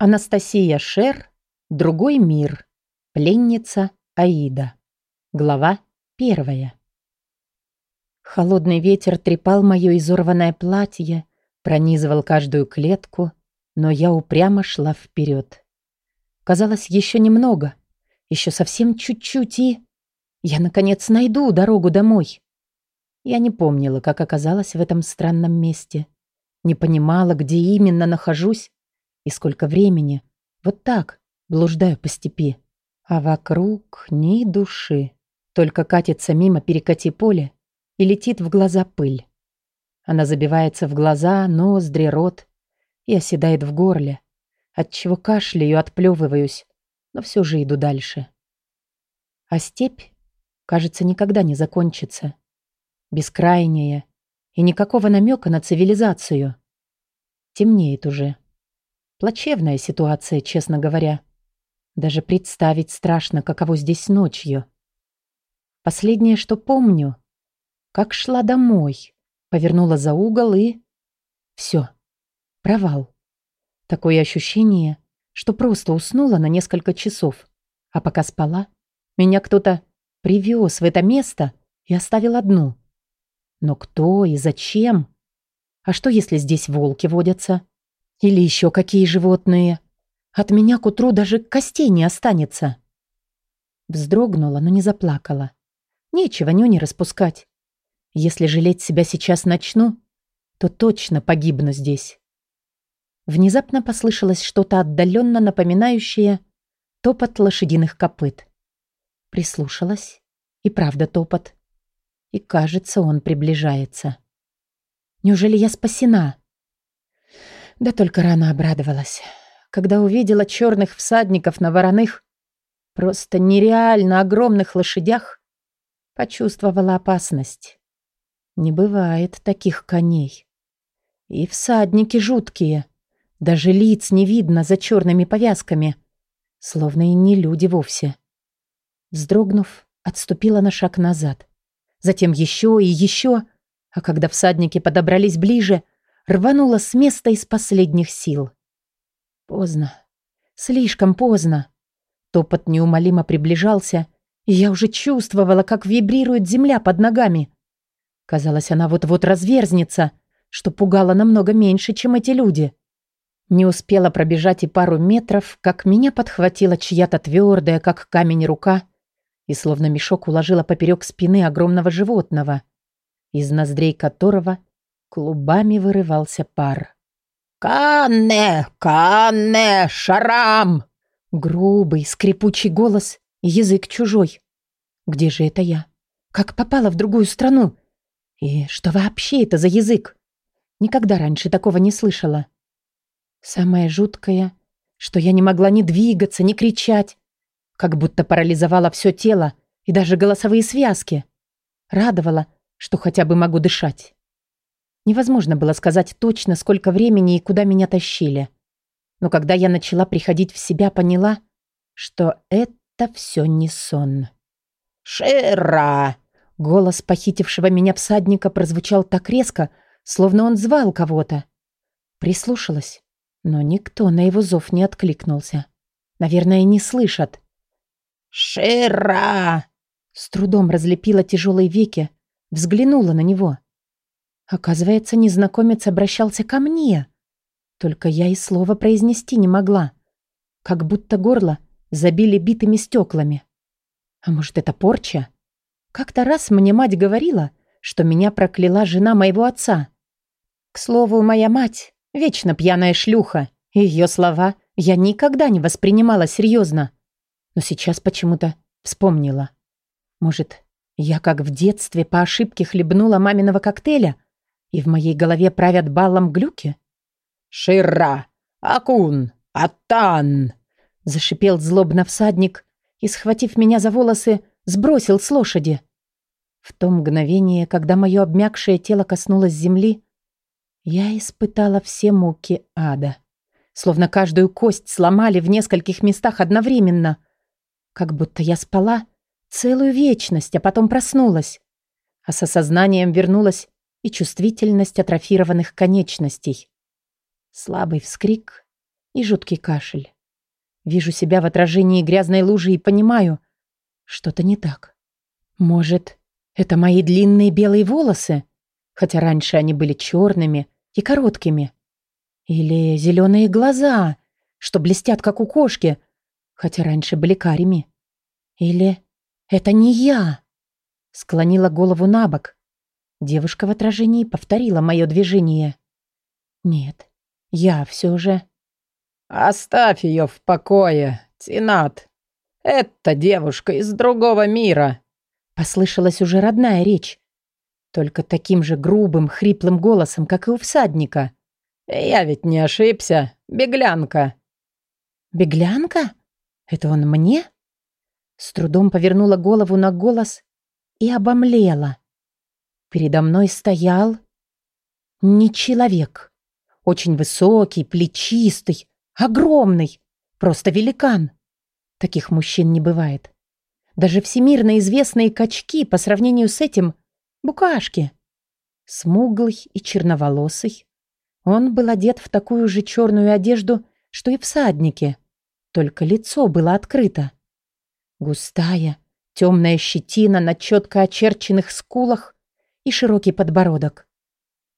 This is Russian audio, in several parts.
Анастасия Шер. Другой мир. Пленница Аида. Глава первая. Холодный ветер трепал мое изорванное платье, пронизывал каждую клетку, но я упрямо шла вперед. Казалось, еще немного, еще совсем чуть-чуть, и... Я, наконец, найду дорогу домой. Я не помнила, как оказалась в этом странном месте. Не понимала, где именно нахожусь и сколько времени. Вот так, блуждаю по степи. А вокруг ни души. Только катится мимо перекати поле и летит в глаза пыль. Она забивается в глаза, ноздри, рот и оседает в горле, отчего кашляю, отплевываюсь, но все же иду дальше. А степь, кажется, никогда не закончится. Бескрайняя и никакого намека на цивилизацию. Темнеет уже. Плачевная ситуация, честно говоря. Даже представить страшно, каково здесь ночью. Последнее, что помню, как шла домой, повернула за угол и... Все. Провал. Такое ощущение, что просто уснула на несколько часов. А пока спала, меня кто-то привез в это место и оставил одну. Но кто и зачем? А что, если здесь волки водятся? Или еще какие животные? От меня к утру даже костей не останется. Вздрогнула, но не заплакала. Нечего нюни распускать. Если жалеть себя сейчас начну, то точно погибну здесь. Внезапно послышалось что-то отдаленно напоминающее топот лошадиных копыт. Прислушалась. И правда топот. И кажется, он приближается. Неужели я спасена? Да только рано обрадовалась. Когда увидела черных всадников на вороных, просто нереально огромных лошадях, почувствовала опасность. Не бывает таких коней. И всадники жуткие. Даже лиц не видно за черными повязками. Словно и не люди вовсе. Вздрогнув, отступила на шаг назад. Затем еще и еще, а когда всадники подобрались ближе — рванула с места из последних сил. Поздно. Слишком поздно. Топот неумолимо приближался, и я уже чувствовала, как вибрирует земля под ногами. Казалось, она вот-вот разверзнется, что пугало намного меньше, чем эти люди. Не успела пробежать и пару метров, как меня подхватила чья-то твердая, как камень, рука и словно мешок уложила поперек спины огромного животного, из ноздрей которого Клубами вырывался пар. «Канне! Канне! Шарам!» Грубый, скрипучий голос, язык чужой. Где же это я? Как попала в другую страну? И что вообще это за язык? Никогда раньше такого не слышала. Самое жуткое, что я не могла ни двигаться, ни кричать, как будто парализовала все тело и даже голосовые связки. Радовало, что хотя бы могу дышать. Невозможно было сказать точно, сколько времени и куда меня тащили. Но когда я начала приходить в себя, поняла, что это все не сон. «Шира!» Голос похитившего меня всадника прозвучал так резко, словно он звал кого-то. Прислушалась, но никто на его зов не откликнулся. Наверное, не слышат. «Шира!» С трудом разлепила тяжелые веки, взглянула на него. Оказывается, незнакомец обращался ко мне. Только я и слова произнести не могла. Как будто горло забили битыми стеклами. А может, это порча? Как-то раз мне мать говорила, что меня прокляла жена моего отца. К слову, моя мать — вечно пьяная шлюха, ее слова я никогда не воспринимала серьезно. Но сейчас почему-то вспомнила. Может, я как в детстве по ошибке хлебнула маминого коктейля — и в моей голове правят баллом глюки? «Шира! Акун! Атан!» Зашипел злобно всадник и, схватив меня за волосы, сбросил с лошади. В то мгновение, когда мое обмякшее тело коснулось земли, я испытала все муки ада. Словно каждую кость сломали в нескольких местах одновременно. Как будто я спала целую вечность, а потом проснулась. А с осознанием вернулась и чувствительность атрофированных конечностей. Слабый вскрик, и жуткий кашель. Вижу себя в отражении грязной лужи и понимаю, что-то не так. Может, это мои длинные белые волосы, хотя раньше они были черными и короткими. Или зеленые глаза, что блестят, как у кошки, хотя раньше были карими. Или это не я? Склонила голову на бок. Девушка в отражении повторила мое движение. Нет, я все же... «Оставь ее в покое, Тинат. Это девушка из другого мира». Послышалась уже родная речь. Только таким же грубым, хриплым голосом, как и у всадника. «Я ведь не ошибся. Беглянка». «Беглянка? Это он мне?» С трудом повернула голову на голос и обомлела. Передо мной стоял не человек. Очень высокий, плечистый, огромный, просто великан. Таких мужчин не бывает. Даже всемирно известные качки по сравнению с этим — букашки. Смуглый и черноволосый. Он был одет в такую же черную одежду, что и всадники. Только лицо было открыто. Густая, темная щетина на четко очерченных скулах и широкий подбородок.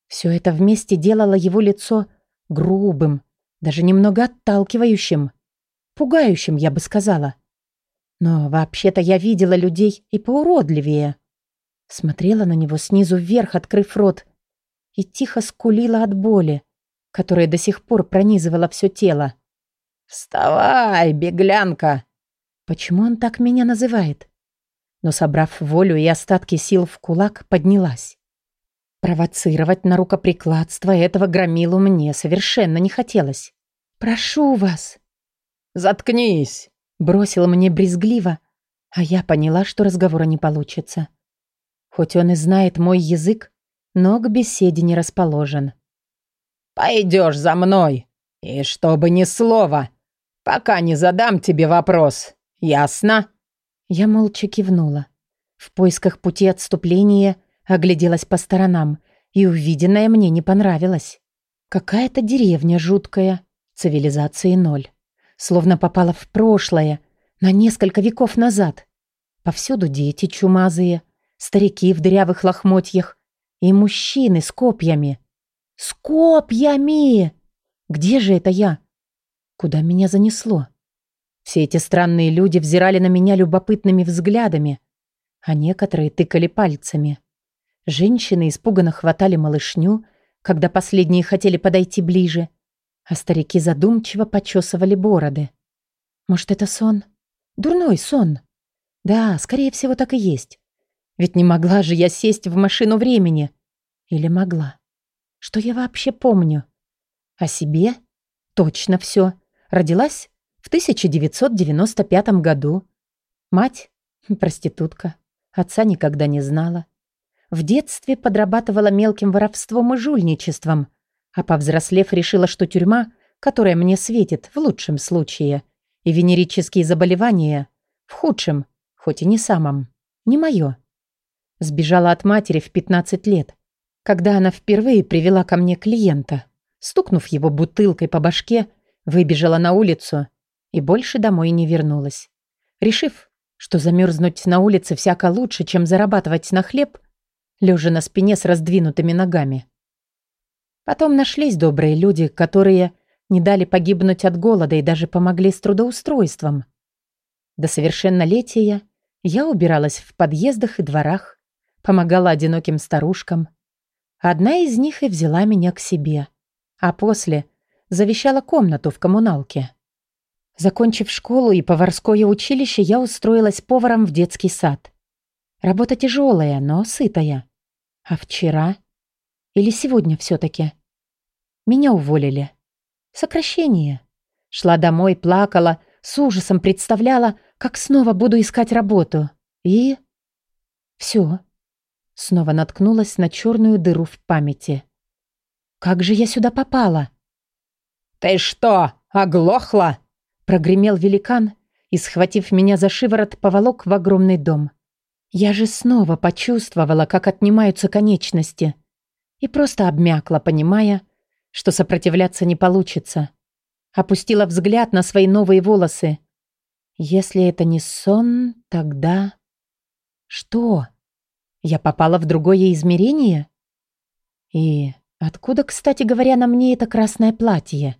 Все это вместе делало его лицо грубым, даже немного отталкивающим, пугающим, я бы сказала. Но вообще-то я видела людей и поуродливее. Смотрела на него снизу вверх, открыв рот, и тихо скулила от боли, которая до сих пор пронизывала все тело. «Вставай, беглянка!» Почему он так меня называет? Но, собрав волю и остатки сил в кулак, поднялась. Провоцировать на рукоприкладство этого громилу мне совершенно не хотелось. «Прошу вас!» «Заткнись!» — бросил мне брезгливо, а я поняла, что разговора не получится. Хоть он и знает мой язык, но к беседе не расположен. «Пойдешь за мной, и чтобы ни слова, пока не задам тебе вопрос, ясно?» Я молча кивнула. В поисках пути отступления огляделась по сторонам, и увиденное мне не понравилось. Какая-то деревня жуткая, цивилизации ноль. Словно попала в прошлое, на несколько веков назад. Повсюду дети чумазые, старики в дырявых лохмотьях и мужчины с копьями. С копьями! Где же это я? Куда меня занесло? Все эти странные люди взирали на меня любопытными взглядами, а некоторые тыкали пальцами. Женщины испуганно хватали малышню, когда последние хотели подойти ближе, а старики задумчиво почесывали бороды. Может, это сон? Дурной сон. Да, скорее всего, так и есть. Ведь не могла же я сесть в машину времени. Или могла? Что я вообще помню? О себе? Точно все. Родилась 1995 году. Мать – проститутка. Отца никогда не знала. В детстве подрабатывала мелким воровством и жульничеством, а повзрослев решила, что тюрьма, которая мне светит в лучшем случае, и венерические заболевания в худшем, хоть и не самом, не мое. Сбежала от матери в 15 лет, когда она впервые привела ко мне клиента. Стукнув его бутылкой по башке, выбежала на улицу – и больше домой не вернулась. Решив, что замерзнуть на улице всяко лучше, чем зарабатывать на хлеб, лежа на спине с раздвинутыми ногами. Потом нашлись добрые люди, которые не дали погибнуть от голода и даже помогли с трудоустройством. До совершеннолетия я убиралась в подъездах и дворах, помогала одиноким старушкам. Одна из них и взяла меня к себе, а после завещала комнату в коммуналке. Закончив школу и поварское училище, я устроилась поваром в детский сад. Работа тяжелая, но сытая. А вчера? Или сегодня все-таки? Меня уволили. Сокращение. Шла домой, плакала, с ужасом представляла, как снова буду искать работу. И... Все. Снова наткнулась на черную дыру в памяти. Как же я сюда попала? «Ты что, оглохла?» Прогремел великан и, схватив меня за шиворот, поволок в огромный дом. Я же снова почувствовала, как отнимаются конечности. И просто обмякла, понимая, что сопротивляться не получится. Опустила взгляд на свои новые волосы. Если это не сон, тогда... Что? Я попала в другое измерение? И откуда, кстати говоря, на мне это красное платье?